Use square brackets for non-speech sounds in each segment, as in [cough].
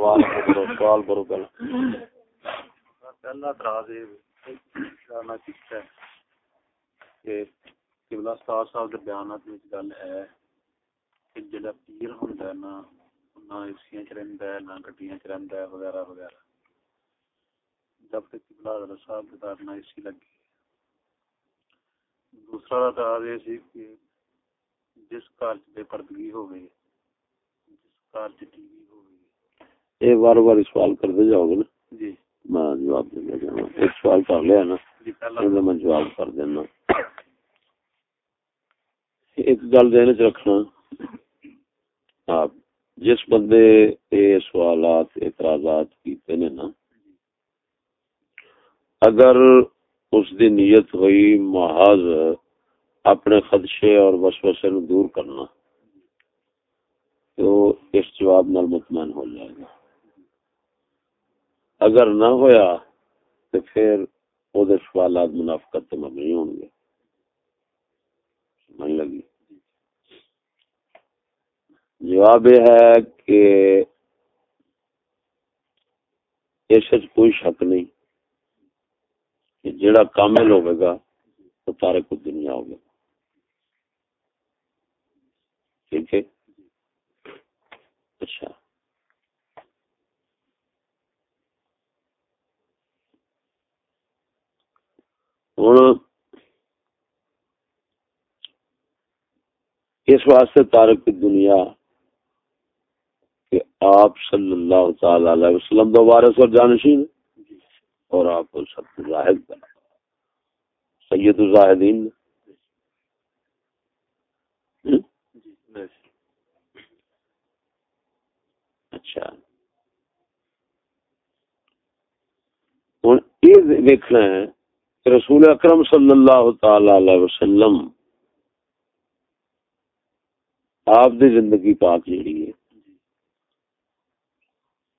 سوال کرو سوال کرو پہلا۔ پہلا یہ ہے کہ قبلہ صاحب بیانات گل ہے کہ جڑا پیر ہوندا ہے نا، نہ اسیاں ہے، نہ ہے، وغیرہ وغیرہ۔ جب قبلہ حضرت صاحب دار نہ اسی لگی۔ دوسرا اعتراض یہ سی کہ جس گھر چ بے پردگی ہو گئی جس گھر چ ٹی وی ایک بار بار سوال کرتے جاؤ گے نا۔ جی۔ میں جواب دے جاؤں۔ ایک سوال کر لیا نا جی میں جواب کر دینا۔ ایک گل دین چ رکھنا۔ آپ جس بندے یہ سوالات اعتراضات کیتے نے نا اگر اس دی نیت ہوئی محض اپنے خدشے اور وسوسے نو دور کرنا تو اس جواب نال مطمئن ہو جائے گا۔ اگر نہ ہویا تو پھر وہ سوالات منافقت تے مبنی ہوں گے۔ سمجھ لگی؟ جواب یہ ہے کہ اس وچ کوئی شک نہیں کہ جڑا کامل ہوگا گا تو تارے کو دنیا ہوگا ٹھیک ہے؟ اچھا۔ ہوں۔ اس واسطے تارک کی دنیا کہ آپ صلی اللہ تعالی علیہ وسلم دو وارث اور جانشین اور آپ کو سب زاہد بنا۔ سید الزاہدین۔ اچھا۔ ہوں، یہ دیکھنا ہے کہ رسول اکرم صلی اللہ تعالی علیہ وسلم آپ دی زندگی پاک جیڑی ہے۔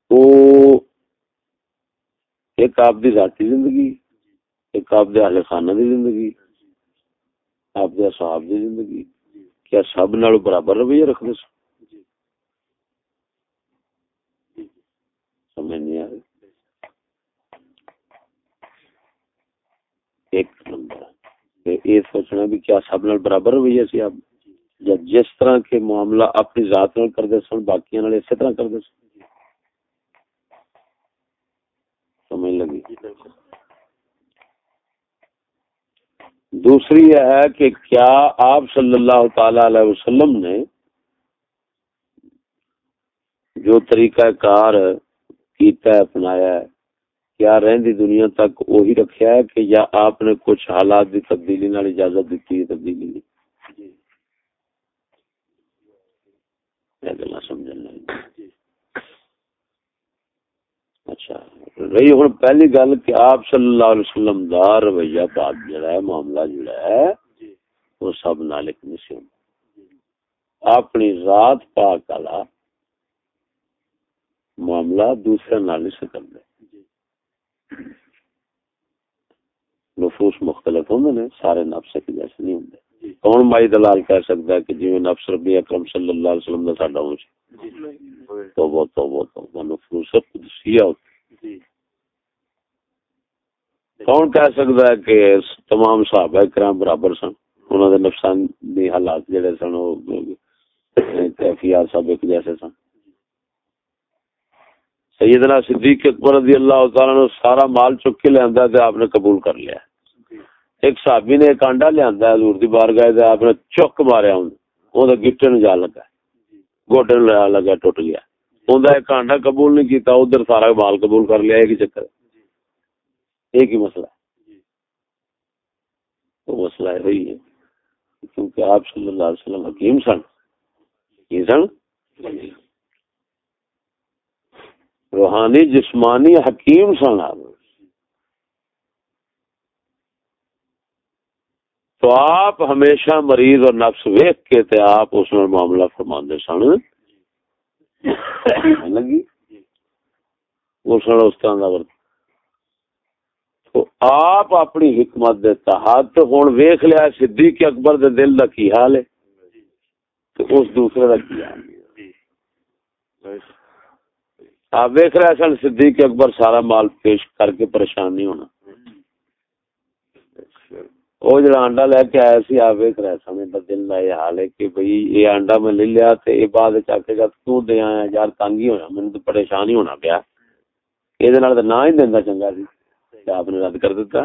وہ ایک آپ دی ذاتی زندگی، ایک آپ دے اہل خانہ دی زندگی، آپ دے اصحاب دی زندگی۔ کیا سب نال برابر رویہ رکھتے سن سمجھ نہیں آ رہی ایک نمبر یہ سوچنا بھی کیا سب نال برابر رویہ سی آپ؟ یا جس طرح کے معاملہ اپنی ذات نال کرتے سن باقی نال اسی طرح کرتے سن؟ سمجھ لگی؟ دوسری یہ ہے کہ کیا آپ صلی اللہ تعالی علیہ وسلم نے جو طریقہ کار کیتا ہے، اپنایا ہے کیا رہندی دنیا تک وہی رکھیا ہے کہ یا آپ نے کچھ حالات دی تبدیلی نال اجازت دیتی ہے تبدیلی نہیں سمجھن لگی اچھا رہی ہوں پہلی گل کہ آپ صلی اللہ علیہ وسلم دا رویہ جڑا ہے معاملہ جڑا ہے وہ سب نالک اپنی ذات پاک والا معاملہ دوسرے نال سے کرتے نفوس مختلف ہوں نے سارے نفس ایک جیسے نہیں ہوں کون مائی دلال کہہ سکتا ہے کہ جی نفس ربی اکرم صلی اللہ علیہ وسلم کا ساڈا ہوں تو وہ تو وہ تو نفوس قدسیہ ہوتی جی۔ کون کہہ سکتا ہے کہ تمام صحابہ کرام برابر سن؟ انہوں نے نفسانی حالات جڑے سن وہ کیفیات سب ایک جیسے سن۔ سیدنا صدیق اکبر رضی اللہ تعالیٰ نے سارا مال چک کے لیا تے آپ نے قبول کر لیا ایک صحابی نے ایک آنڈا لیا حضور دی بارگاہ تے آپ نے چک ماریا ہوں۔ وہ گٹے نو جا لگا گوڈے نو جا لگا ٹوٹ گیا۔ اوندا ایک آنڈا قبول نہیں کیتا، ادھر سارا مال قبول کر لیا، ایک ہی چکر ایک ہی مسئلہ ہے۔ تو مسئلہ ہے ہے۔ کیونکہ آپ صلی اللہ علیہ وسلم حکیم سن۔ کی سن؟ روحانی جسمانی حکیم سن تو آپ ہمیشہ مریض اور نفس ویک کے تے آپ اس میں معاملہ فرماندے سن۔ [coughs] لگی؟ اس طرح کا تو آپ اپنی حکمت دے تحت ہوں ویخ لیا صدیق اکبر دے دل دا کی حال ہے؟ تو اس دوسرے دا کی حال ہے؟ آپ دیکھ رہے سن صدیق اکبر سارا مال پیش کر کے پریشان نہیں ہونا۔ وہ جڑا انڈا لے کے آیا سی، آپ دیکھ رہے سن میرا دل کا یہ حال ہے کہ بھئی یہ انڈا میں لے لیا تے یہ بعد وچ آکے گا، کیوں دے آیا یار تنگ ہی ہونا مینوں تو پریشان ہی ہونا پیا۔ یہ نال تے نہ ہی دیندا چنگا سی۔ تے آپ نے رد کر دیتا؟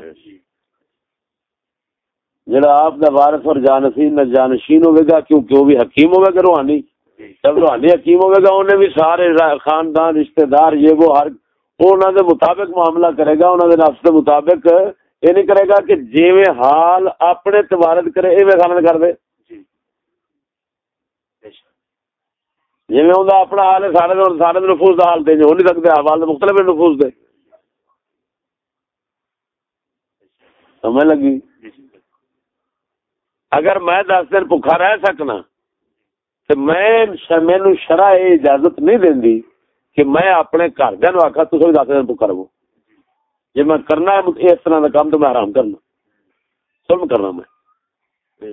جڑا آپ دا وارث اور جانشین نہ جانشین ہوے گا کیونکہ وہ بھی حکیم ہوے گا روحانی؟ جب روحانی حکیم ہوے گا انہیں بھی سارے خاندان رشتہ دار یہ وہ ہر انہوں دے مطابق معاملہ کرے گا انہوں دے نفس دے مطابق یہ نہیں کرے گا کہ جیویں حال اپنے توارد کرے ایویں خالد کر دے۔ جی۔ جیویں اوندا اپنا حال ہے سارے دے سارے دے نفوس دا حال تے ہو نہیں سکتے حوال دے مختلف نفوس دے۔ سمجھ لگی؟ جی جی اگر میں دس دن بھوکا رہ سکنا میں مینو شرح یہ اجازت نہیں دیندی کہ میں اپنے گھر دن آخا تو بھی دس دن بھوکا جی میں کرنا ہے مطلب اس طرح کا کام تو میں آرام کرنا۔ سب کرنا میں۔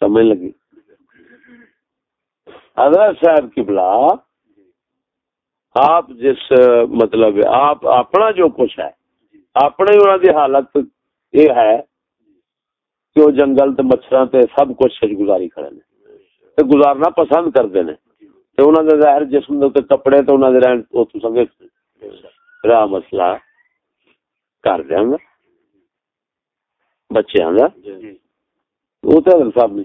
سمجھ لگی؟ حضرت صاحب کی بلا آپ جس مطلب آپ اپنا جو کچھ ہے، اپنے انہوں دی حالت یہ ہے کہ وہ جنگل تے مچھراں تے سب کچھ سج گزاری کھڑے نے۔ تے گزارنا پسند کرتے ہیں تے انہوں دے ظاہر جسم دے اوتے کپڑے تے انہوں دے رہن او تو سمجھ رہا مسئلہ کر دیاں گا۔ بچیاں دا۔ جی وہ تے حضرت صاحب نے۔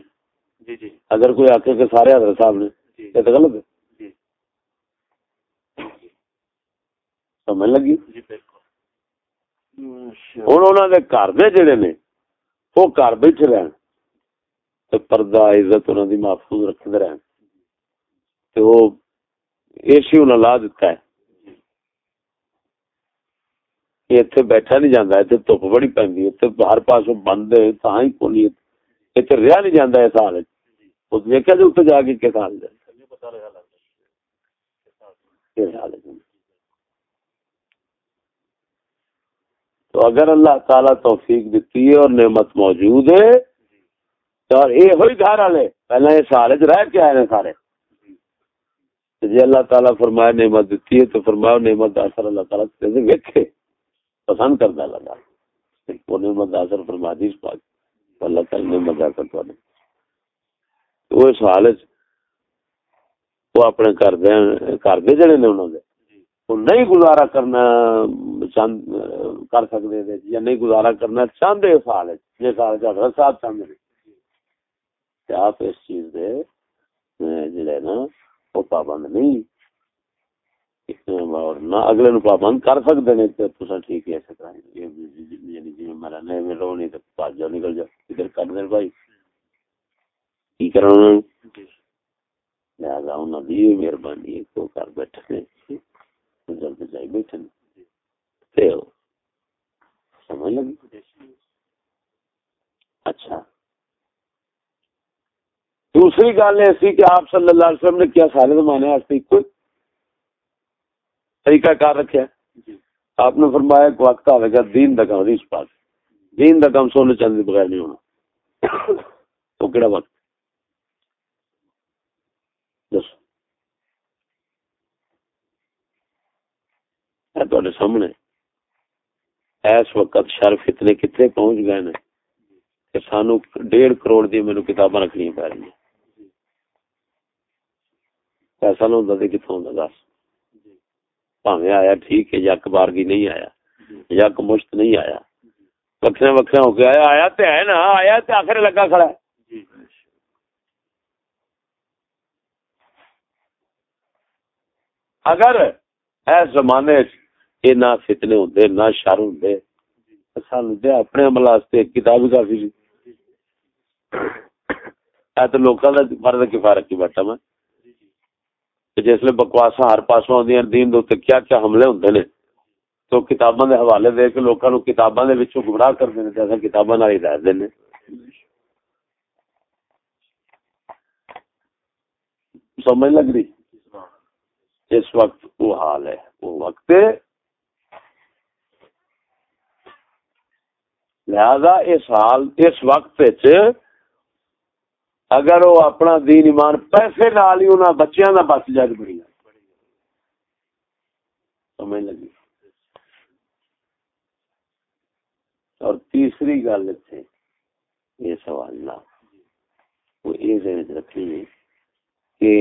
جی جی۔ اگر کوئی آکے کہ سارے حضرت صاحب نے جی۔ یہ تو غلط ہے۔ جی۔ سمجھ لگی؟ جی ہوں انہوں نے گھر دے جڑے نے وہ گھر بیٹھے رہن تے پردہ عزت انہوں دی محفوظ رکھتے رہن تے وہ اے سی انہوں لا دیتا ہے یہ اتنے بیٹھا نہیں جانا اتنے دھوپ بڑی پیندی اتنے ہر پاسوں بند ہے تاں ہی کونی اتنے رہا نہیں جانا اس حال اس دیکھا جو جی اتنے جا کے کس حال ہے یہ پتہ لگا لگتا کس حال ہے تو اگر اللہ تعالی توفیق دیتی ہے اور نعمت موجود ہے، تو اور یہ ہوئی گھر والے۔ پہلے یہ سارے رہ کے آئے ہیں سارے۔ جی اللہ تعالیٰ فرمائے نعمت دیتی ہے، تو فرمایا نعمت دا اثر اللہ تعالیٰ کیسے ویکھے، پسند کرتا لگا وہ نعمت دا اثر فرما دی اس پاک۔ اللہ تعالیٰ نعمت دا اثر تو وہ اس حالت وہ اپنے گھر دے گھر دے جڑے نے انہوں دے۔ وہ نہیں گزارا کرنا چاند کر سکتے تھے یا نہیں گزارا کرنا چاہتے اس حالت جس حالت حضرت صاحب چاہتے ہیں۔ آپ اس چیز دے جڑے نا وہ پابند نہیں۔ اور نہ اگلے نو پابند کر سکتے ہیں تو تسا ٹھیک ہے یہ یعنی جی میرا نہیں نہیں تو بھاج جاؤ نکل جاؤ۔ ادھر کر دے بھائی۔ کی کرنا؟ جی۔ لہذا انہوں نے یہ مہربانی کر بیٹھے جلد جائی بیٹھے ہو سمجھ لگی؟ اچھا۔ دوسری گل ایسی کہ آپ صلی اللہ علیہ وسلم نے کیا سارے زمانے واسطے کوئی طریقہ کار رکھا جی۔ آپ نے فرمایا ایک وقت آئے گا دین دا کام اس پاس۔ دین دا کام سونے چاندی بغیر نہیں ہونا۔ تو کہڑا وقت دسو اے سامنے۔ اس وقت شرف اتنے کتنے پہنچ گئے نے کہ سانو ڈیڑھ کروڑ دی مینوں کتاباں رکھنی پی رہی ہیں۔ پیسہ نہ ہوندا تے کتھوں ہوندا دس۔ پاویں آیا ٹھیک ہے یک بارگی نہیں آیا۔ یک مشت نہیں آیا۔ وکھرے وکھرے ہو کے آیا آیا تے ہے نا، آیا تے آخر لگا کھڑا ہے۔ اگر اس زمانے یہ نہ فتنے ہوندے، نہ شر ہوندے۔ سانو تے اپنے عمل واسطے کتاب ہی کافی سی۔ اے تے لوکاں دا فرض کفایت کی بیٹھا میں۔ جس لیے بکواساں ہر پاسوں دین دے کیا کیا حملے ہوندے نے۔ تو کتاباں دے حوالے دے کے لوکاں نو کتاباں دے وچوں گمراہ کر دینے تے اساں کتاباں نال ہدایت دینے۔ سمجھ لگ رہی؟ اس وقت وہ حال ہے، وہ وقت لہذا اس حال، اس وقت اگر وہ اپنا دین ایمان پیسے نال ہی انہاں بچیاں دا بس جائے بڑی سمجھ لگی؟ اور تیسری گل اتنے یہ سوال نہ، وہ یہ ذہن رکھنی ہے کہ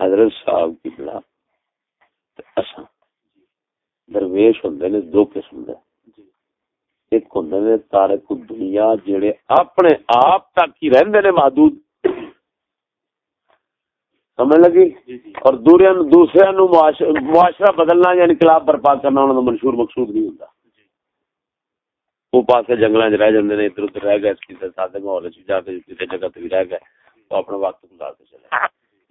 حضرت صاحب کی بلا اساں درویش ہوندے نے دو قسم دے۔ ایک ہوندے نے تارک دنیا جڑے اپنے آپ تک ہی رہندے نے محدود۔ سمجھ لگی؟ جی جی۔ اور دوسرے دوسرے نو معاش- معاشرہ بدلنا یا انقلاب برپا کرنا انہاں دا منشور مقصود نہیں ہوندا۔ جی۔ وہ پاسے جنگلاں وچ رہ جاندے نے ادھر ادھر رہ گئے کسی سادے ماحول وچ جا کے کسی جگہ تے بھی رہ گئے وہ اپنا وقت گزار کے چلے۔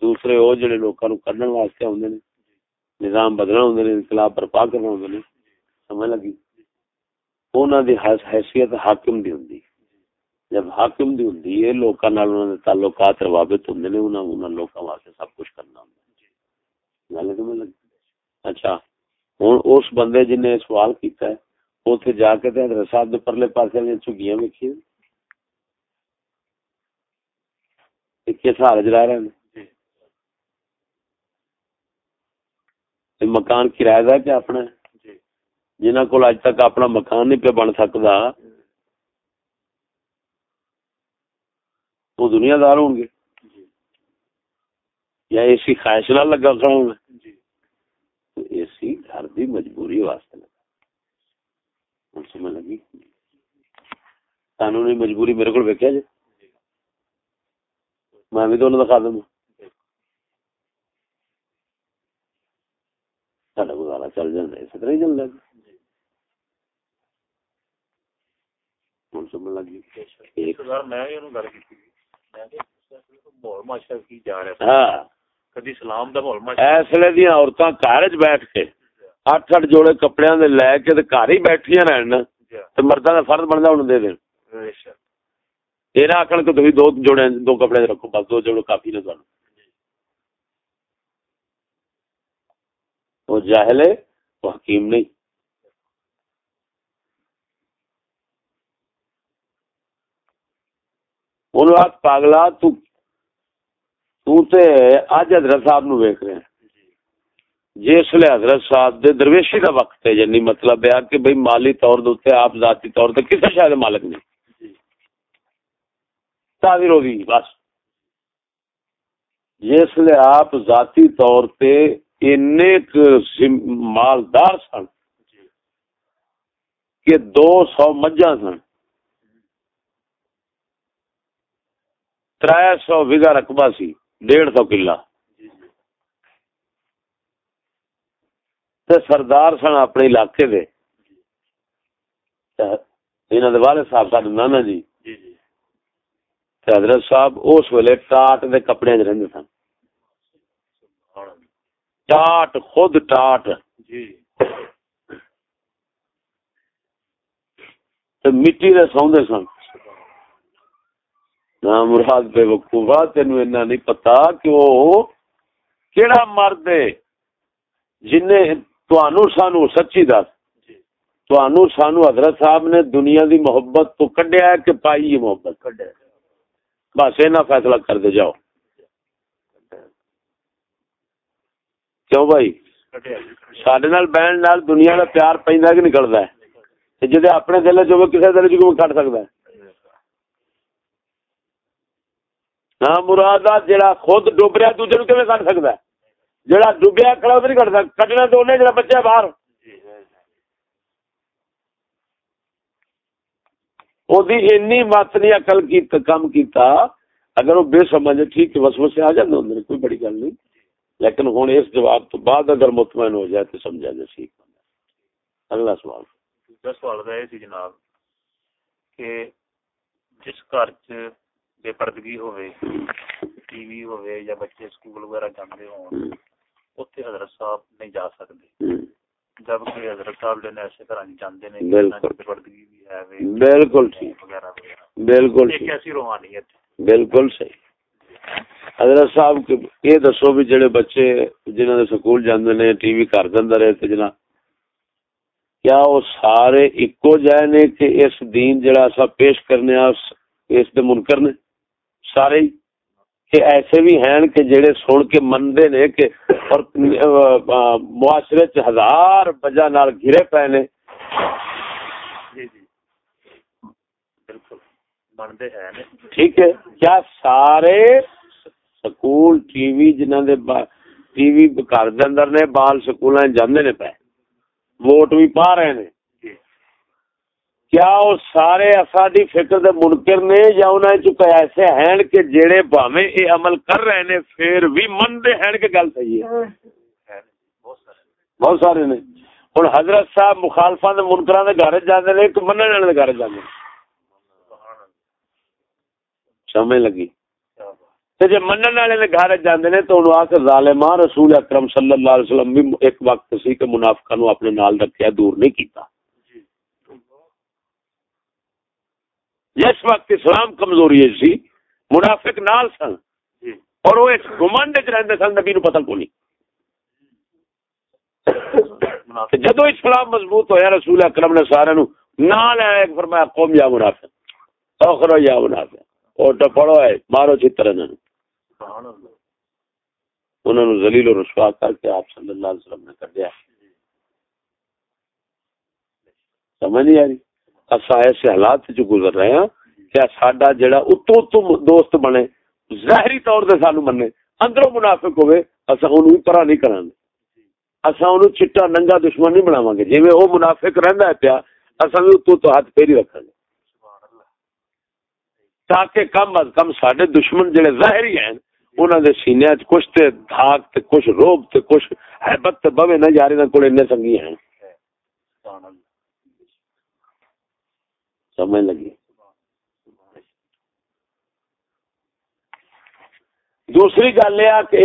دوسرے وہ جڑے لوکاں نو کڈن واسطے اوندے نے نظام بدلنا ہوندے نے انقلاب برپا کرنا ہوندے نے سمجھ لگی؟ انہاں دی حیثیت حاکم دی ہوندی جب حاکم دی ہوندی ہے لوکاں نال انہاں دے تعلقات روابط ہوندے نے انہاں انہاں لوکاں واسطے سب کچھ کرنا ہوندا گل سمجھ لگی اچھا ہن اس بندے جن نے سوال کیتا ہے اوتھے جا کے تے حضرت صاحب دے پرلے پاسے میں چگیاں ویکھی کہ کس حال چ رہے ہیں مکان کرایہ دا ہے کہ اپنا ہے جنہاں کول اج تک اپنا مکان نہیں پہ بن سکدا وہ دنیا دار ہوں گے۔ یا اسی خواہش نہ لگا کھڑا ہونا۔ جی۔ تو اسی گھر دی مجبوری واسطے لگا۔ سمجھ لگی؟ قانونی مجبوری میرے کو ویکیا جی؟ میں بھی تو انہوں دکھا دوں ساڈا گزارا چل جاتا ہے اسی طرح ہی چل رہا مردا کا فرد ایسے یہ دو جوڑے دو کپڑے رکھو بس دو جوڑے کافی نے جاہل ہے حکیم نہیں۔ انہوں آج پاگلا تو تو تے اج حضرت صاحب نو ویکھ رہے ہیں۔ جس لے حضرت صاحب دے درویشی دا وقت ہے یعنی مطلب ہے کہ بھئی مالی طور دے آپ ذاتی طور تے کسے شاید مالک نہیں تعبیر ہو گئی، بس۔ جس لے آپ ذاتی طور تے اتنے مالدار سن، کہ دو سو مجھا سن۔ تر سو وگا رقبہ سی ڈیڑھ سو کلا۔ تے سردار سن اپنے علاقے دے۔ والد صاحب ساڈے نانا جی۔ جی جی۔ تے حضرت صاحب اس ویلے ٹاٹ دے کپڑے چ رہندے سن۔ ٹاٹ خود ٹاٹ۔ جی۔ تے مٹی دے سوندے سن۔ نہ مراد بے وقوفا تینو اینا نہیں پتا کہ وہ کیڑا مرد ہے جن نے سانو سچی دس۔ جی۔ تانوں سانو حضرت صاحب نے دنیا دی محبت تو کڈیا ہے کہ پائی ہے محبت۔ کڈے بس اینا فیصلہ کر دے جاؤ۔ کیوں بھائی؟ سڈے نال بہن نال دنیا دا پیار پیندا کہ نکلدا ہے؟ تے اپنے دل چ ہوے کسے دل چ کیوں کٹ سکدا ہے؟ ہاں، مراد جڑا خود ڈوبریا دوجے نو کٹ سکدا ہے؟ جڑا ڈوبیا کھڑا او نہیں کٹ سکدا کٹنا تو اونے جڑا بچا باہر۔ مت نہیں عقل کی کیتا، اگر وہ بے سمجھ، ٹھیک ہے وسوسے آ جاندے اندر کوئی بڑی گل نہیں۔ لیکن ہن اس جواب تو بعد اگر مطمئن ہو جائے تو سمجھا جائے اگلا سوال دوسرا سوال ہے جی جناب، کہ جس گھر چ بے پردگی ہوئے ٹی وی ہوئے یا بچے سکول وغیرہ جاندے ہون اوتھے حضرت صاحب نہیں جا سکتے جبکہ حضرت صاحب نے ایسے طرح جاندے نے بے پردگی بھی ہے بالکل ٹھیک بالکل ایک ایسی روحانیت ہے بالکل صحیح حضرت صاحب یہ دسو بھی جڑے بچے جنہوں نے سکول جاندے نے ٹی وی گھر دے اندر ہے تے کیا وہ سارے اکو جائے نے کہ اس دین جڑا سا پیش کرنے اس دے منکر نے سارے کہ ایسے بھی ہیں کہ جڑے سن کے مندے نے کہ اور معاشرے چ ہزار وجہ نال گھرے پے نے۔ جی جی۔ ہیں ٹھیک ہے کیا سارے سکول ٹی وی جنہاں دے ٹی وی گھر دے اندر نے بال سکولاں جاندے نے پے۔ ووٹ بھی پا رہے نے۔ کیا وہ سارے اسادی فکر دے منکر نے یا انہاں چ ایسے ہیں کہ جڑے بھاویں اے عمل کر رہے نے، پھر بھی من دے ہیں کہ گل صحیح ہے؟ بہت سارے نے۔ ہن حضرت صاحب مخالفاں دے منکراں دے گھر جاندے نے کہ منن والے دے گھر جاندے سمجھ لگی؟ تے جے منن والے دے گھر جاندے نے تو انہوں آ ظالماں رسول اکرم صلی اللہ علیہ وسلم بھی ایک وقت سی کہ منافقاں نو اپنے نال رکھیا، دور نہیں کیتا۔ جس وقت اسلام کمزوری سی منافق نال سن۔ جی۔ اور وہ اس گمنڈ چ رہتے سن نبی نو پتہ کو نہیں جدو اسلام مضبوط ہویا رسول اکرم نے سارے نو نال ایک فرمایا قوم یا منافق۔ اخرو یا منافق۔ اور تو پڑھو ہے مارو چتر انہوں انہوں نے ذلیل و رسوا کر کے آپ صلی اللہ علیہ وسلم نے کر دیا۔ سمجھ نہیں آ رہی؟ اصا ایسے حالات چ گزر رہے ہیں کیا ساڈا جڑا اتو اتو دوست بنے، ظاہری طور سے سانو منے، اندروں منافق ہوئے اصا ان پرا نہیں کرا اصا ان چٹا ننگا دشمن نہیں بناو گے۔ جی وہ منافق رہندا ہے پیا اصا بھی اتو تو ہاتھ پھیری رکھا گے۔ تاکہ کم از کم سڈے دشمن جڑے ظاہری ہیں انہوں نے سینیا کچھ تے دھاگ تے کچھ روب تے کچھ حیبت تے بوے نہ یار کو سنگی ہیں۔ سبحان اللہ۔ سمجھ لگی۔ دوسری گل یہ کہ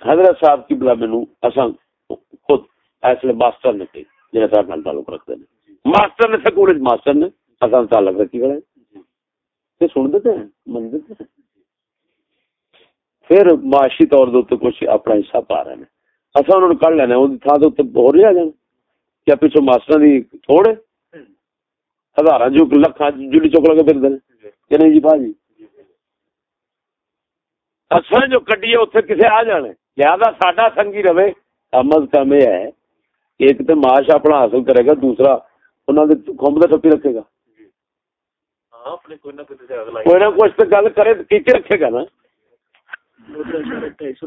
حضرت صاحب کی بلا مینو اصل خود ایسے ماسٹر نے کہی جہاں صاحب نال تعلق رکھتے ہیں۔ ماسٹر نے سکول ماسٹر نے اصل تعلق رکھی کھڑے سن دیتے ہیں من دیتے ہیں۔ پھر معاشی طور کچھ اپنا حصہ پا رہے ہیں۔ اصل انہوں نے کڑ لینا وہ تھان تو ہو رہی آ جانا۔ کیا پیچھو ماسٹر دی تھوڑے ہزار جو لکھا جلی چوک لگے پھر دیں کہ نہیں جی بھا جی اصل جو کڈیے اتنے کسے آ جانے۔ لہذا ساڈا سنگی رہے۔ کم از کم یہ ہے۔ ایک تو معاش اپنا حاصل کرے گا دوسرا انہوں نے کمب کا ٹپی رکھے گا۔ کوئی نہ کچھ تو گل کرے کیچے رکھے گا نا؟ ڈھائی سو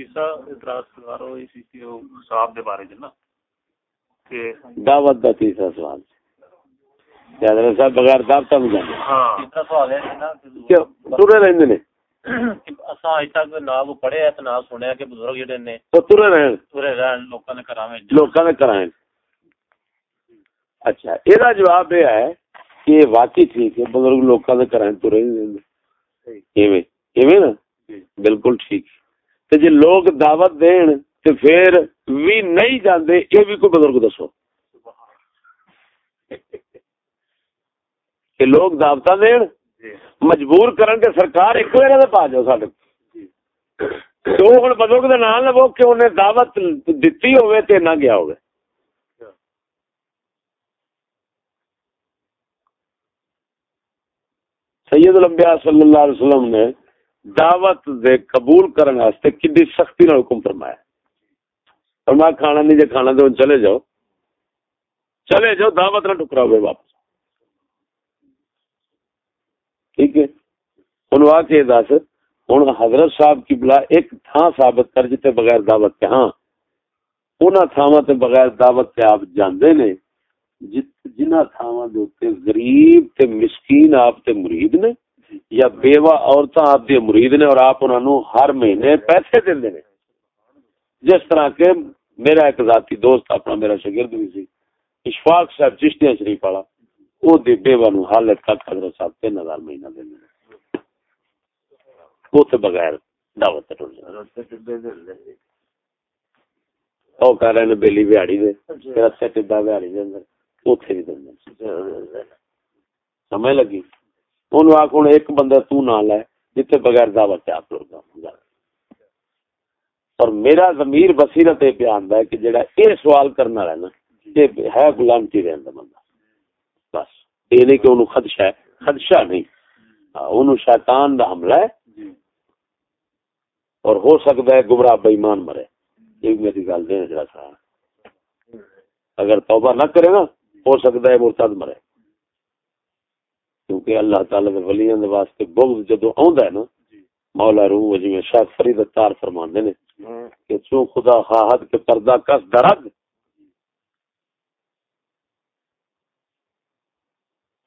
تیسرا اعتراض سوال ہوئی سی کہ وہ صاحب دے بارے نا کہ دعوت دا تیسرا سوال۔ حضرت صاحب بغیر دعوت میں جانے ہاں تیسرا سوال ہے نا کہ ترے رہندے نے۔ اساں اج تک نہ کو پڑھے تے نہ سنیا کہ بزرگ جڑے نے تو ترے رہن۔ ترے رہن لوکاں نے کراویں لوکاں نے کرائیں اچھا ایرا جواب یہ ہے کہ واقعی ٹھیک ہے بزرگ لوکاں کرائیں ترے نہیں رہندے۔ ایویں ایویں نا؟ جی۔ بالکل ٹھیک۔ تے جے لوگ دعوت دین تے پھر بھی نہیں جاندے، یہ بھی کوئی بزرگ دسو۔ کہ لوگ دعوت دین مجبور کرن کے سرکار ایک ویرے دے پا جاؤ ساڈے۔ تو ہن بزرگ دے نام لو کہ انہیں دعوت دتی ہوئے تے نہ گیا ہوئے سید الانبیاء صلی اللہ علیہ وسلم نے دعوت دے قبول کرنے واسطے کڈی سختی نال حکم فرمایا فرمایا کھانا نہیں، جے کھانا دے چلے جاؤ۔ چلے جاؤ، دعوت نہ ٹکرا ہوئے واپس۔ ٹھیک ہے۔ ہن وا کے دس، ہن حضرت صاحب کی بلا ایک تھاں ثابت کر جتے بغیر دعوت کے۔ ہاں انہاں تھاواں تے بغیر دعوت کے آپ جاندے نے۔ جنہ تھاواں دے اوتے غریب تے مسکین آپ تے مرید نے یا بیوہ عورتیں آپ دی مرید نے اور آپ انہوں نے ہر مہینے پیسے دے نے۔ جس طرح کے میرا ایک ذاتی دوست اپنا میرا شگرد بھی سی اشفاق صاحب چشتیاں شریف والا وہ بیوہ نو حالت تک حضرت صاحب تین ہزار مہینہ دینے وہ تے بغیر دعوت تے ٹر جائے او کہہ رہے نے بیلی بہاڑی دے اچھا۔ دے اندر اوتھے بھی دیندے سمجھ لگی؟ اونوں آکھ ہن ایک بندہ تو نہ لے جتھے بغیر دعوت تے آپ لوگ اور میرا ضمیر بصیرت یہ بیان ہے کہ جڑا اے سوال کرنا ہے نا یہ ہے غلام کی رہن بندہ بس یہ نہیں کہ انہوں خدشہ ہے خدشہ نہیں انہوں شیطان دا حملہ ہے اور ہو سکتا ہے گمراہ بےمان مرے یہ میری گل دے جڑا سا اگر توبہ نہ کرے نا ہو سکتا ہے مرتد مرے کیونکہ اللہ تعالی دے ولیاں دے واسطے بغض جدو آوندا ہے نا مولا روح جی شاید فرید تار فرماندے نے کہ چون خدا خواہد کے پردہ کس درد؟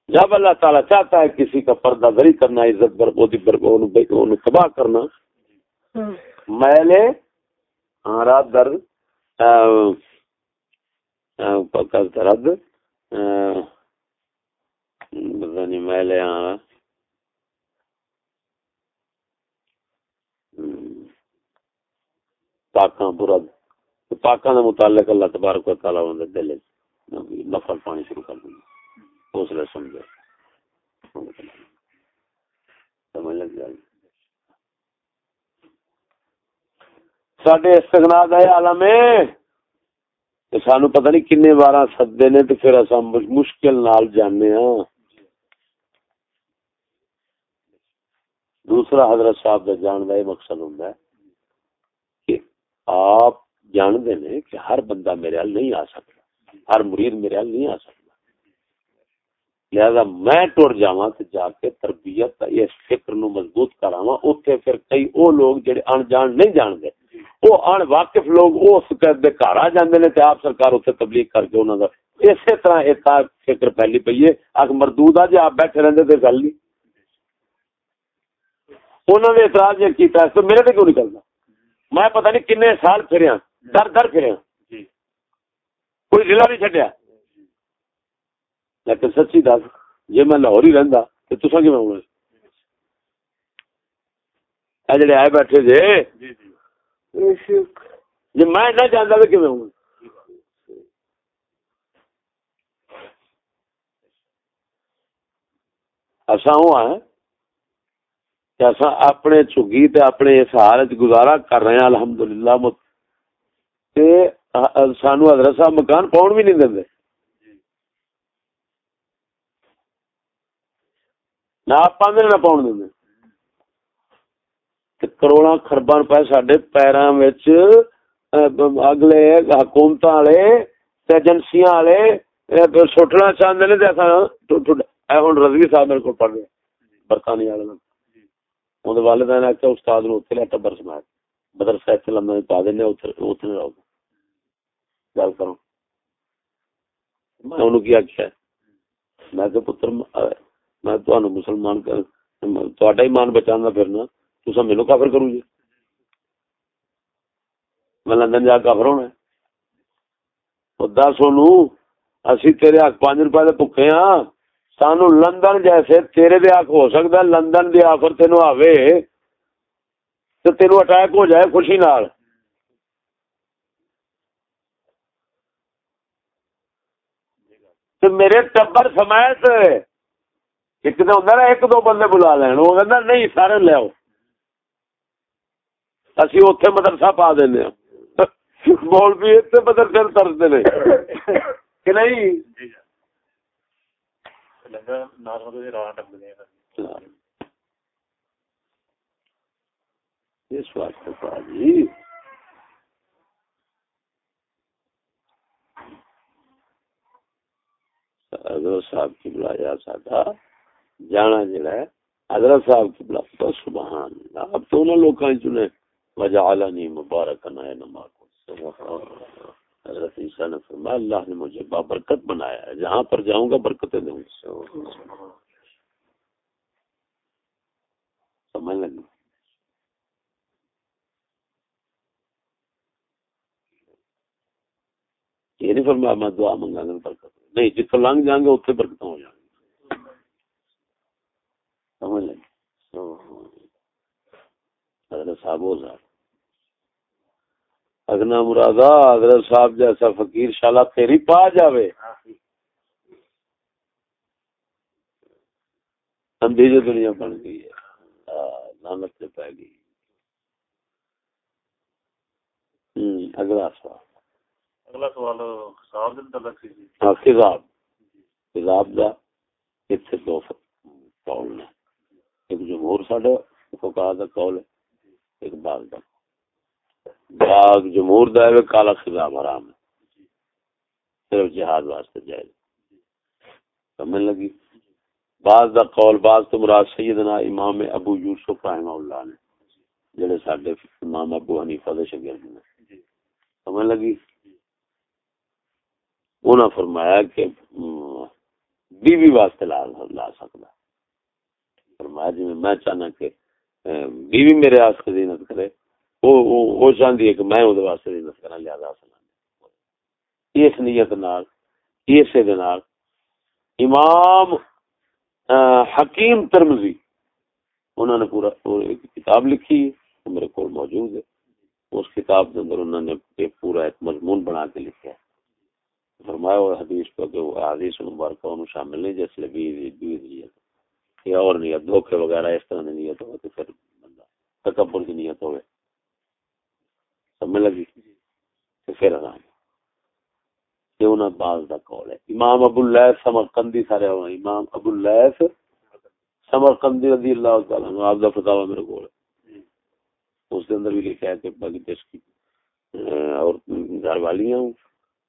جب اللہ تعالیٰ چاہتا ہے کسی کا پردہ دری کرنا عزت بربودی بربود تباہ کرنا میلے آرا درد؟ درد نہیں میلے آرا پاکاں برد پاکاں دے متعلق اللہ تبارک و تعالیٰ دل نفل پانی شروع کر دیں حوصلہ سمجھو۔ سمجھ لگ جائے سڈے استغنا ہے عالم سانو پتہ نہیں کنے بار سدے نے تو پھر اصا مشکل نال جانے ہاں۔ دوسرا حضرت صاحب کا جان کا یہ مقصد ہوں کہ آپ جانتے ہیں کہ ہر بندہ میرے حل نہیں آ سکتا، ہر مرید میرے حل نہیں آ سکتا۔ لہذا میں ٹر جاواں تے جا کے تربیت اس فکر نو مضبوط کراواں اوتھے پھر کئی او لوگ جڑے ان جان نہیں جان دے او ان واقف لوگ اس دے گھر آ جاندے نے تے آپ سرکار اوتھے تبلیغ کر کے انہاں دا اسی طرح ایک فکر پہلی پئی ہے۔ اگ مردود آ جے آپ بیٹھے رہندے تے گل نہیں۔ انہوں نے اعتراض یہ کیتا ہے تو میرے تے کیوں نہیں کرنا میں پتہ نہیں کنے سال پھریا در در پھریا۔ جی۔ کوئی ضلع نہیں چھڈیا۔ لیکن سچی دس جی میں لاہور ہی رہندا تو تسا کی ہونا؟ اے جڑے آئے بیٹھے جے۔ جی جی۔ میں نہ جاندا تو کیویں ہوں اساں ہوا ہے کہ اپنے چگی تے اپنے اس حال گزارا کر رہے ہیں، الحمدللہ، مت تے سانو حضرت صاحب مکان پاؤن بھی نہیں دیندے۔ نہ آپ نہ پاؤن دیں کروڑا خربا روپئے سڈے پیروں اگلے حکومت والے، ایجنسیاں والے سٹنا چاہتے ہیں ہوں رضوی صاحب میرے کو پڑھ رہے برطانیہ والے۔ اندر والدین آخیا استاد نو اتنے لیا ٹبر سمایا مدرسہ اتنے لمبا پا دینا اتنے رہو گل کرو میں انہوں کی آخیا میں کہ پتر میں تہن مسلمان تا ایمان بچانا پھرنا تصا میرے کافر کروں جی میں لندن جا کافر ہونا دس اونوں اسی تیرے حق پانچ روپئے بکے ہاں سانو لندن جیسے تیرے دے حق ہو سکتا ہے لندن دی آفر تینو آوے تو تینو اٹیک ہو جائے خوشی نال۔ تو میرے ٹبر سمایت ایک تو ہوں نا ایک دو بندے بلا لین وہ کہنا نہیں سارے لیاؤ اسی اوتھے مدرسہ پا دینا بول بھی اتنے مدرسے ترستے نے۔ [coughs] کہ نہیں؟ اس واسطے صاحب کی جانا جڑا ہے حضرت صاحب کی بلا تو سبحان اللہ اب تو انہوں لوگوں چنے وجعلنی مبارک نما کو حضرت عیسیٰ نے فرمایا، اللہ نے مجھے بابرکت بنایا ہے، جہاں پر جاؤں گا برکتیں دوں سمجھ لگی؟ یہ نہیں فرمایا میں دعا منگا گا، برکت۔ نہیں جتوں لنگ جائیں گے اتنے برکت ہو جائیں گے سمجھ لیں حضرت صاحب ہو صاحب اگنا مرادا حضرت صاحب جیسا فقیر شالا تیری پا جاوے۔ اندھی جو دنیا بن گئی ہے۔ لانت سے پہ گئی۔ اگلا سوال۔ اگلا سوال خطاب دل تلک سی جی۔ ہاں خضاب خضاب دا اتنے دو قول نے۔ ایک جمہور ساڈا فقہ دا قول ہے ایک باغ دا باغ جمہور دا ہے کالا خضاب حرام ہے۔ صرف جہاد واسطے جائز سمجھ لگی؟ بعض دا قول، بعض تو مراد سیدنا امام ابو یوسف رحمہ اللہ نے، جڑے ساڈے امام ابو حنیفہ دے شاگرد نے۔ سمجھ لگی؟ انہاں فرمایا کہ بیوی واسطے لا لا سکتا فرمایا جی میں چاہنا کہ بیوی میرے واسطے زینت کرے۔ وہ چاہتی ہے کہ میں وہ واسطے زینت کرا لہذا اس نیت نال، اسے دے امام حکیم ترمزی انہوں نے پورا ایک کتاب لکھی ہے میرے کو موجود ہے۔ اس کتاب کے اندر انہوں نے ایک پورا ایک مضمون بنا کے لکھا ہے۔ فرمایا وہ حدیث کو کہ وہ حدیث مبارکہ انہوں شامل نہیں، جس جیسے لبی بیوی نیت۔ یا اور نیت، دھوکے وغیرہ اس طرح نیت ہو تو پھر بندہ تکبر کی نیت ہوئے۔ سمجھ لگی۔ تو پھر آرام یہ انہوں باز دا قول ہے۔ امام ابو اللیث سمرقندی سارے ہو امام ابو اللیث سمرقندی رضی اللہ تعالیٰ عنہ، آپ دا فتاوہ میرے کول ہے۔ اس کے اندر بھی لکھا ہے کہ باقی دیش کی اور گھر والیاں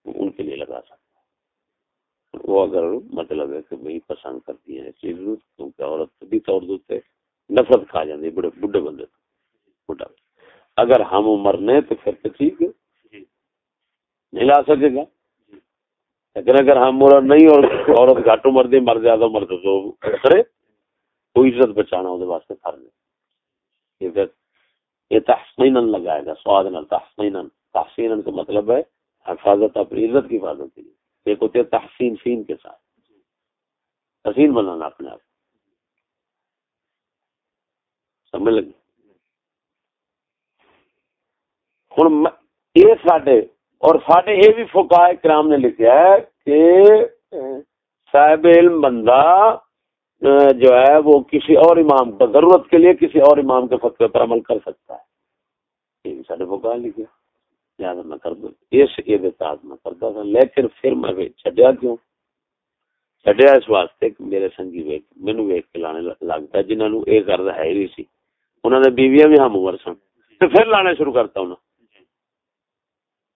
ان کے لیے لگا سکتا وہ اگر مطلب ہے کہ بھائی پسند کرتی ہیں اس چیز کیونکہ عورت بھی طور دیتے نفرت کھا جاتی بڑے بڈھے بندے بڈھا اگر ہم عمر نے تو پھر تو ٹھیک ہے نہیں لا سکے گا۔ لیکن اگر ہم عمر نہیں اور عورت گھٹ عمر دی مر زیادہ عمر تو کرے۔ کوئی عزت بچانا وہ واسطے فرض ہے یہ تحسین لگائے گا سواد نہ تحسین تحسین کا مطلب ہے حفاظت اپنی عزت کی حفاظت کے لیے۔ ایک ہوتے تحسین فین کے ساتھ۔ تحسین بنانا اپنے آپ۔ سمجھ لگی؟ ہوں یہ سڈے اور سڈے یہ بھی فوکا کرام نے لکھا ہے کہ صاحب علم بندہ جو ہے وہ کسی اور امام کو ضرورت کے لیے کسی اور امام کے فتوے پر عمل کر سکتا ہے یہ بھی سارے میں کر دوں اس میں کرتا تھا لیکن پھر میں چڈیا کیوں چڈیا اس واسطے کہ میرے سنگی ویک مینو ویک کے لانے لگتا ہے جنہوں نے یہ کرد ہے ہی سی انہوں نے بیویاں بھی ہم عمر سن پھر لانا شروع کرتا انہوں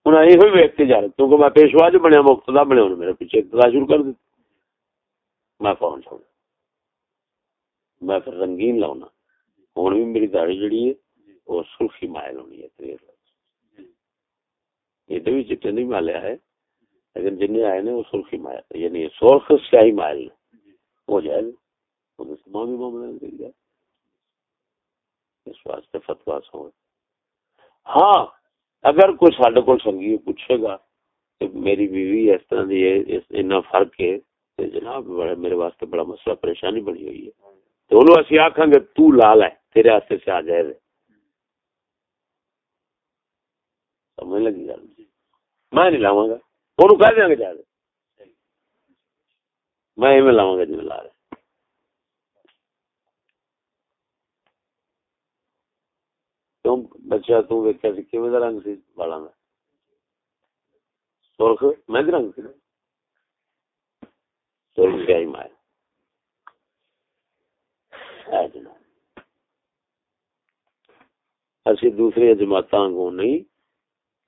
انہیں یہ کیونکہ میں پیشوا جو بنیا مقتدا میرے پیچھے شروع کر میں میں پھر رنگین لاؤنا ہوں بھی میری داڑھی جڑی ہے وہ سرخی مائل ہونی ہے یہ بھی چٹے نہیں مالیا ہے لیکن جن آئے نے وہ سرخی مائل یعنی سرخ سیاہی مائل ہو جائے بھی معاملہ اس واسطے فتوا سو ہاں اگر کوئی سڈے کو سنگی پوچھے گا کہ میری بیوی اس طرح کی اتنا فرق ہے تو جناب بڑا، میرے واسطے بڑا مسئلہ، پریشانی بنی ہوئی ہے۔ تو انہوں اسی آخان گے، تو لال ہے، تیرے ہاستے سے آ جائے سمجھ لگی گل؟ میں نہیں لاوا گا۔ وہ کہہ دیا گا جا میں ایویں لاوا گا جی لا رہے کیوں بچہ تو ویکیا سی، کیویں دا رنگ سی والا میں؟ سرخ میں رنگ سی سرخ کیا ہی مائل۔ اسی دوسری جماعت کو نہیں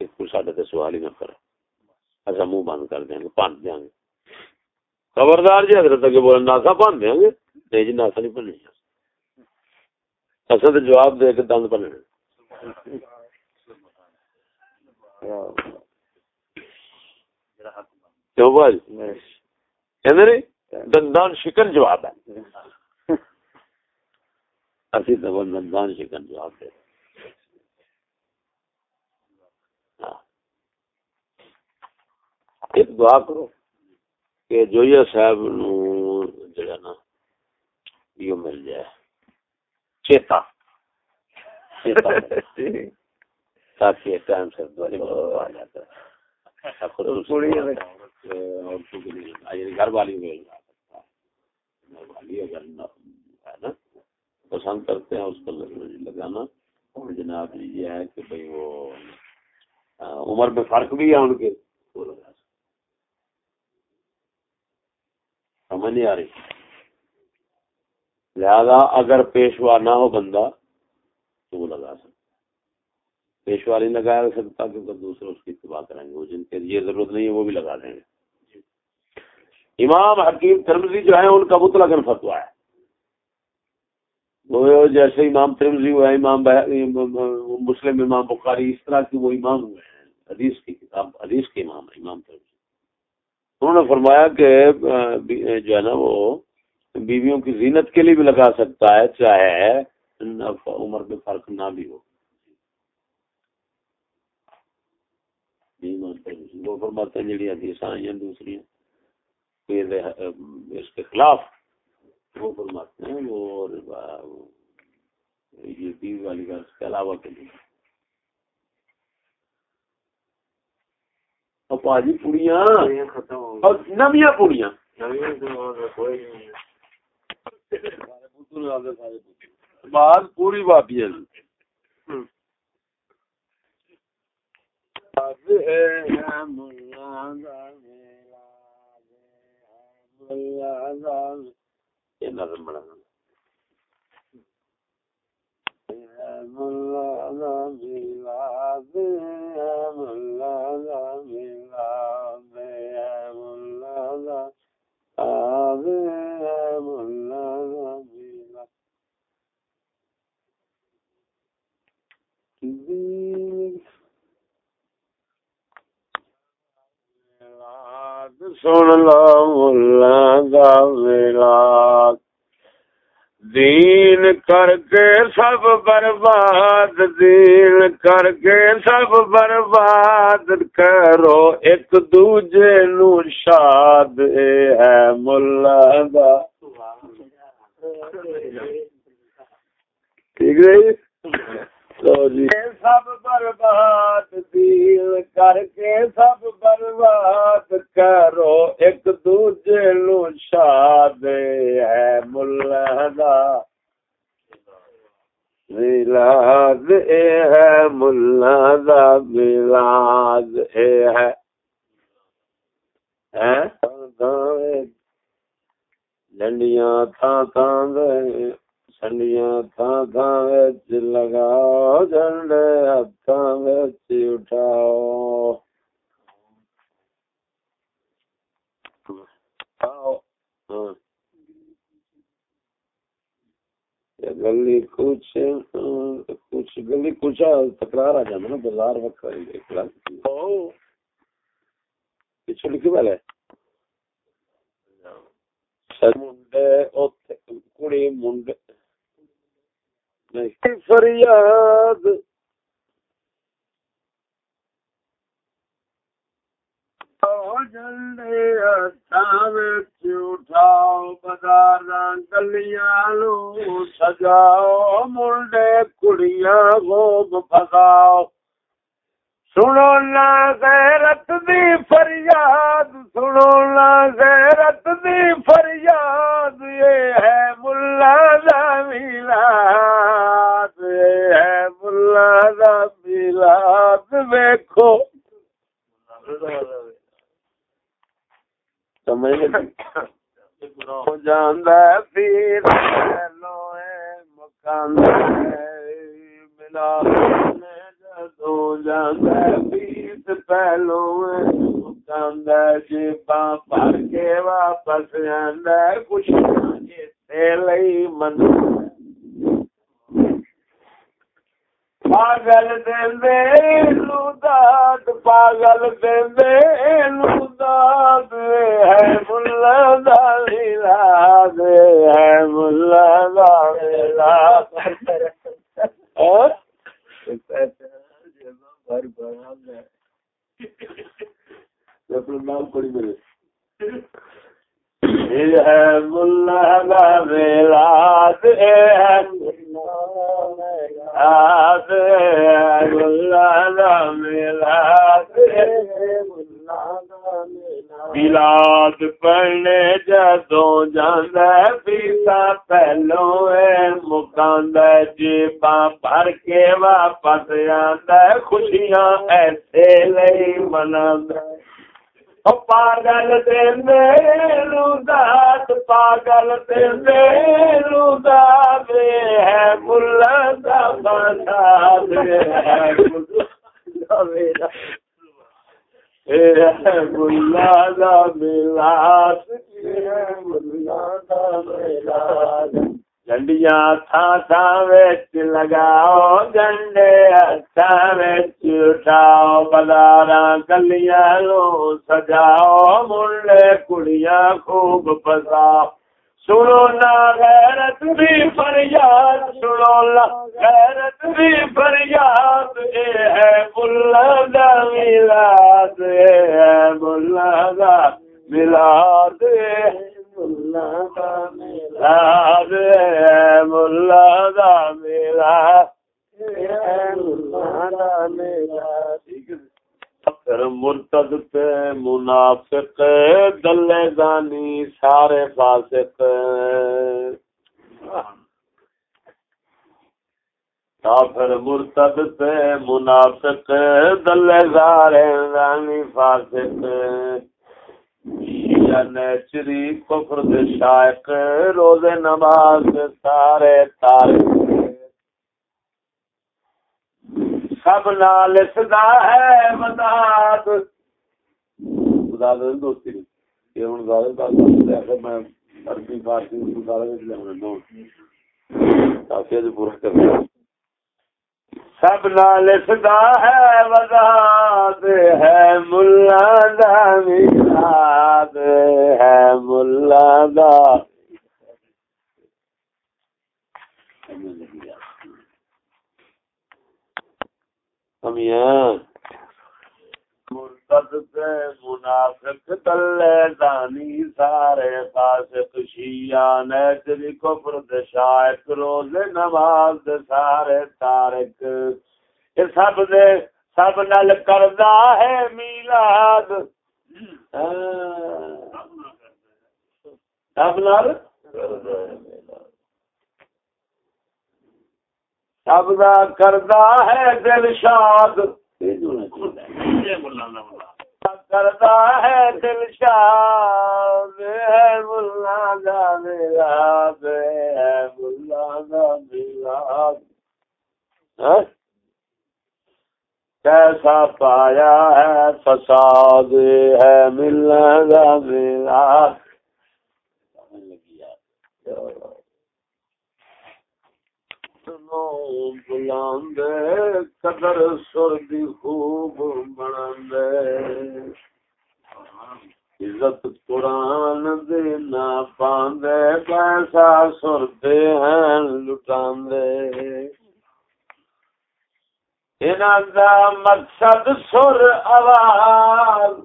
کوئی سڈے سوال ہی نہ کرے۔ اچھا منہ بند کر دیں گے پن دیا گے۔ خبردار جی حضرت اگے بولے ناسا پن دیا گے؟ نہیں جی ناسا نہیں بننی اصل تو جواب دے کے دند بننے دندان شکن جواب ہے۔ اسی دندان شکن جواب دے دعا کرو کہ جویا صاحب نو جڑا نا یہ مل جائے چیتا تاکہ ٹائم سے دعا جاتا گھر والی گھر والی اگر ہے نا پسند کرتے ہیں اس کو لگانا اور جناب یہ ہے کہ بھائی وہ عمر میں فرق بھی ہے ان کے سمجھ نہیں آ رہی لہذا اگر پیشوا نہ ہو بندہ تو وہ لگا سکتا پیشوا نہیں لگایا سکتا کیونکہ دوسرے اس کی اتباع کریں گے، وہ جن کے لیے ضرورت نہیں ہے وہ بھی لگا دیں گے۔ امام حکیم ترمزی جو ہے ان کا مطلق فتوا ہے۔ وہ جیسے امام ترمزی ہوا، امام مسلم، امام بخاری، اس طرح کی وہ امام ہوئے ہیں۔ حدیث کی کتاب، حدیث کے امام ہے امام ترمزی انہوں نے فرمایا کہ جو ہے نا وہ بیویوں کی زینت کے لیے بھی لگا سکتا ہے، چاہے عمر میں فرق نہ بھی ہو۔ وہ فرماتے ہیں جڑی حدیث آئی ہیں دوسری اس کے خلاف وہ فرماتے ہیں وہ یہ بیوی والی کا اس کے علاوہ کے لیے پاجی پوڑیاں نمیاں پوڑیاں۔ بعد پوری باپی ہے نظم بڑا ملا ملا ملا سن دین کر کے سب برباد، دین کر کے سب برباد کرو، ایک دوجے نو شاد ہے ملا دا۔ ٹھیک ہے جی؟ جی۔ سب برباد دین کر کے سب برباد کرو، ایک دوجے نو شاد ہے ملا دا۔ ملاد اے ہے ملا دا ملاد اے ہے۔ ڈنڈیاں تھا تھا سنڈیاں تھا تھا لگاؤ جھنڈے ہاتھوں اٹھاؤ گلی کچھ کچھ گلی کچھ تکرار آ جانا نا بازار وقت پچھو لکھی والے منڈے کڑی منڈے فریاد۔ جلدی اٹھاؤ بازار گلیاں لو سجاؤ، منڈے کڑیاں گوب پھساؤ سنو نا غیرت دی فریاد، سنو نا غیرت دی فریاد۔ پیسا پہلو مکان جیبا بھر کے واپس آدھا خوشیاں ایسے لئی منا پاگل میرو دات پاگل میرو دات ہے۔ ملا دا ہے ملا دا ملاد ملا دا ملاد جنڈیاں تھا تھا وچ لگاؤ جنڈے ہتھا وچ اٹھاؤ، بازاراں کلیاں لو سجاؤ، منڈے کڑیاں خوب پساؤ۔ سنو نا غیرت بھی فریاد سنو نا غیرت بھی فریاد اے ہے ملا دا میلاد اے ہے ملا دا میلاد اے ہے ملا دا میرا مرتد تے منافق، دلے دانی سارے فاسق۔ کافر مرتد تے منافق، دلے سارے دانی فاسق۔ نیچری کفر دے شائق روز نماز سارے تارے سب نال اسدا ہے مداد خدا دے دوستی یہ ہن زیادہ بات ہے میں عربی، فارسی، اردو سارے وچ لے ہوں کافی پورا کر سب نال سدا ہے وزاد ہے ملا دا میلاد۔ ہے ملا دا مرتد تے منافق دانی سارے فاسق شیعہ نیچری کفر دے شائق روز نماز دے سارے تارک۔ یہ سب دے، سب نل کردہ ہے میلاد۔ ہاں۔ سب نل سب دا کردہ ہے دل شاد۔ کرتا ہے دل شاد۔ ہے ملا دا میراد ہے ملا دا میراد ہاں؟ کیسا پایا ہے فساد۔ ہے ملا دا میراد بلند قدر سر دی خوب بنند عزت قرآن دے نا پاندے، پیسہ سر دے ہیں لٹاندے۔ انہاں دا مقصد سر آواز۔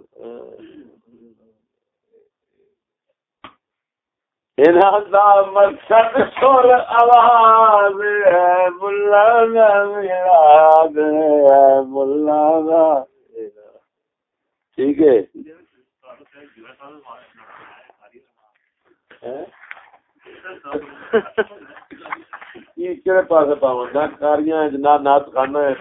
مقصد سر آواز ہے ملا میراد ہے ملا ٹھیک ہے کہڑے پاس نہ کاریاں نہ نات کھانا ہے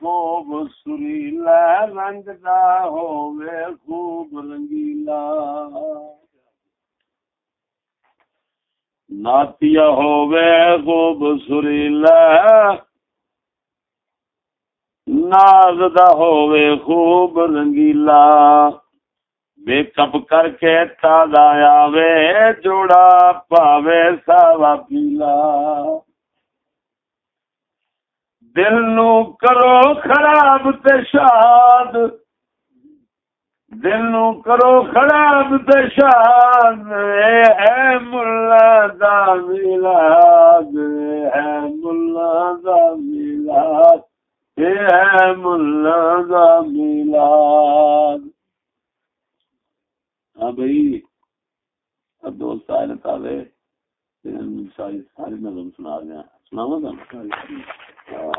خوب سریلا رنگ دا ہوے خوب رنگیلا ناتیا ہوے خوب سریلا ناز دا ہوے خوب رنگیلا میک اپ کر کے تازہ آوے، جوڑا پاوے ساوا پیلا۔ دل نو کرو خراب تے شاد۔ دل نو کرو خراب دشان اے ہے ملا دا میلاد۔ ہے ملا دا میلاد۔ اے ہے ملا دا میلاد۔ ہاں بھائی، اب دوست آئے تالے ساری ساری نظم سنا دیا سناوا تھا او